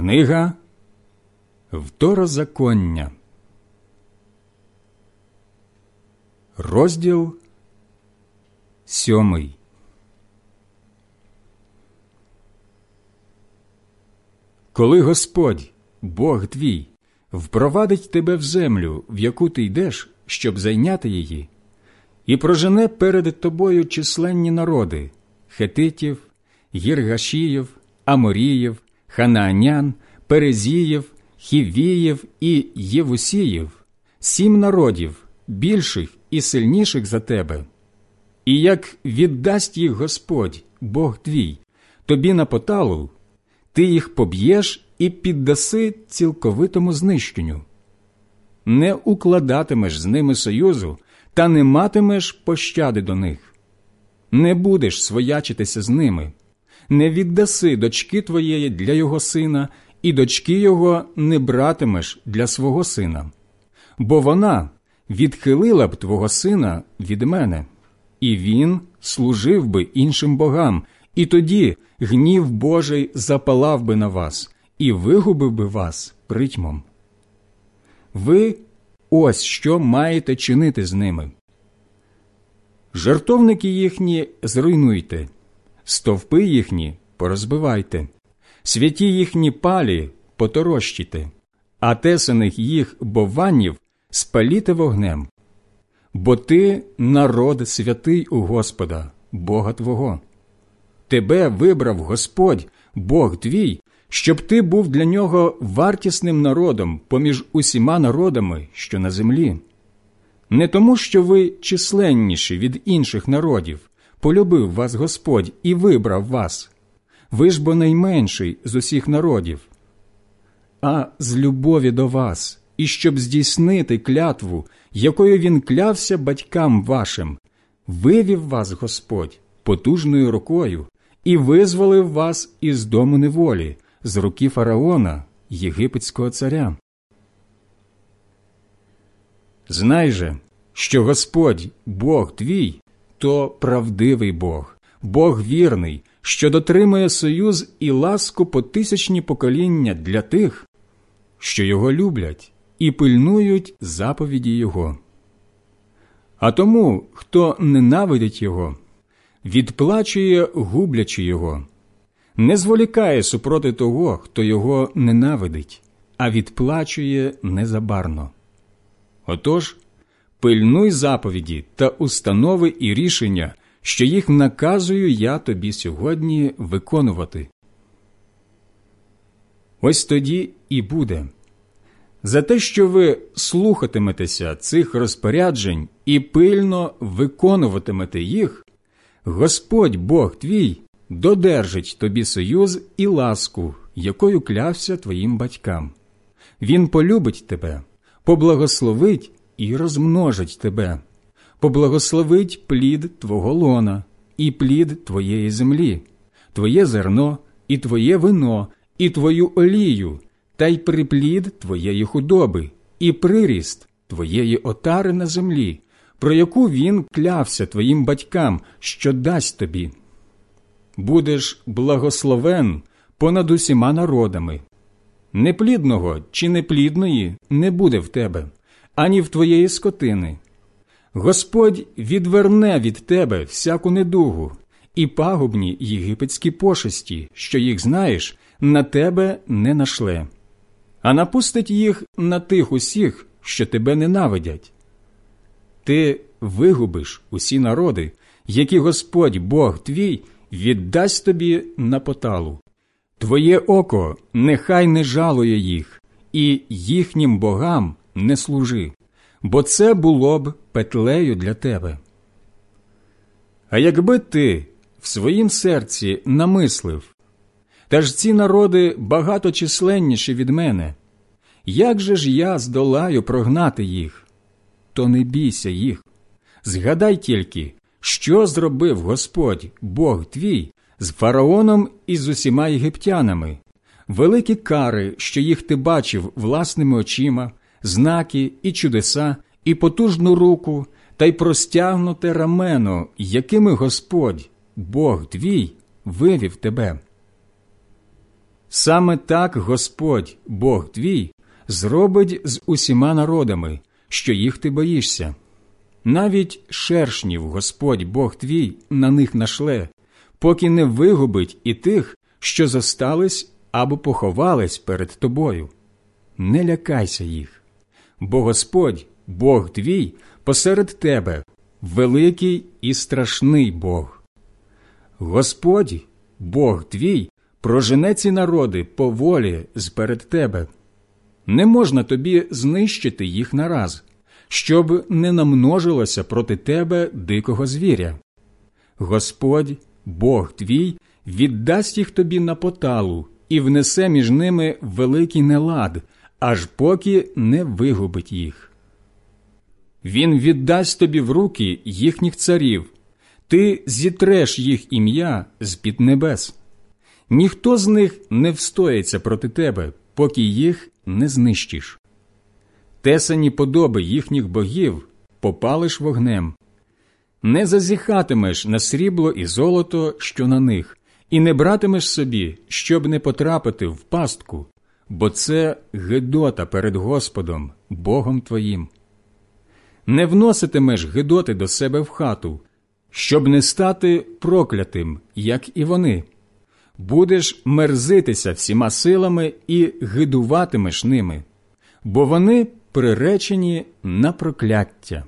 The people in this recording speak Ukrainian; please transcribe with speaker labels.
Speaker 1: Книга Второзаконня, розділ сьомий. Коли Господь, Бог твій, впровадить тебе в землю, в яку ти йдеш, щоб зайняти її, і прожене перед тобою численні народи хетитів, гіргашіїв, аморіїв, ханаанян, перезіїв, хівіїв і євусіїв, сім народів, більших і сильніших за тебе. І як віддасть їх Господь, Бог твій, тобі на поталу, ти їх поб'єш і піддаси цілковитому знищенню. Не укладатимеш з ними союзу та не матимеш пощади до них, не будеш своячитися з ними, не віддаси дочки твоєї для його сина, і дочки його не братимеш для свого сина, бо вона відхилила б твого сина від мене, і він служив би іншим богам, і тоді гнів Божий запалав би на вас і вигубив би вас притьмом. Ви ось що маєте чинити з ними. Жартовники їхні зруйнуйте, стовпи їхні порозбивайте, святі їхні палі поторощите, а тесаних їх бованів спаліте вогнем. Бо ти народ святий у Господа, Бога Твого. Тебе вибрав Господь, Бог твій, щоб ти був для нього вартісним народом поміж усіма народами, що на землі. Не тому, що ви численніші від інших народів, полюбив вас Господь і вибрав вас, ви ж бо найменший з усіх народів, а з любові до вас, і щоб здійснити клятву, якою він клявся батькам вашим, вивів вас Господь потужною рукою і визволив вас із дому неволі, з руки фараона, єгипетського царя. Знай же, що Господь, Бог твій, то правдивий Бог, Бог вірний, що дотримує союз і ласку по тисячні покоління для тих, що його люблять і пильнують заповіді Його. А тому, хто ненавидить Його, відплачує, гублячи Його, не зволікає супроти того, хто його ненавидить, а відплачує незабарно. Отож, пильнуй заповіді та установи і рішення, що їх наказую я тобі сьогодні виконувати. Ось тоді і буде. За те, що ви слухатиметеся цих розпоряджень і пильно виконуватимете їх, Господь Бог твій додержить тобі союз і ласку, якою клявся твоїм батькам. Він полюбить тебе, поблагословить і розмножить тебе, поблагословить плід твого лона і плід твоєї землі, твоє зерно, і твоє вино, і твою олію, та й приплід твоєї худоби, і приріст твоєї отари на землі, про яку він клявся твоїм батькам, що дасть тобі. Будеш благословен понад усіма народами. Неплідного чи неплідної не буде в тебе, ані в твоєї скотини. Господь відверне від тебе всяку недугу і пагубні єгипетські пошесті, що їх знаєш, на тебе не нашле, а напустить їх на тих усіх, що тебе ненавидять. Ти вигубиш усі народи, які Господь Бог твій віддасть тобі на поталу. Твоє око нехай не жалує їх, і їхнім богам не служи, бо це було б петлею для тебе. А якби ти в своїм серці намислив, та ж ці народи багато численніші від мене, як же ж я здолаю прогнати їх? То не бійся їх. Згадай тільки, що зробив Господь, Бог твій, з фараоном і з усіма єгиптянами, великі кари, що їх ти бачив власними очима, знаки і чудеса, і потужну руку, та й простягнуте рамено, якими Господь, Бог твій, вивів тебе. Саме так Господь, Бог твій, зробить з усіма народами, що їх ти боїшся. Навіть шершнів Господь Бог твій на них нашле, поки не вигубить і тих, що зостались або поховались перед тобою. Не лякайся їх, бо Господь, Бог твій, посеред тебе, великий і страшний Бог. Господь, Бог твій, прожене ці народи по волі зперед тебе. Не можна тобі знищити їх нараз, щоб не намножилося проти тебе дикого звіря. Господь, Бог твій, віддасть їх тобі на поталу і внесе між ними великий нелад, аж поки не вигубить їх. Він віддасть тобі в руки їхніх царів, ти зітреш їх ім'я з під небес. Ніхто з них не встоїться проти тебе, поки їх не знищиш. Тесані подоби їхніх богів попалиш вогнем. Не зазіхатимеш на срібло і золото, що на них, і не братимеш собі, щоб не потрапити в пастку, бо це гидота перед Господом, Богом твоїм. Не вноситимеш гидоти до себе в хату, щоб не стати проклятим, як і вони. Будеш мерзитися всіма силами і гидуватимеш ними, бо вони приречені на прокляття.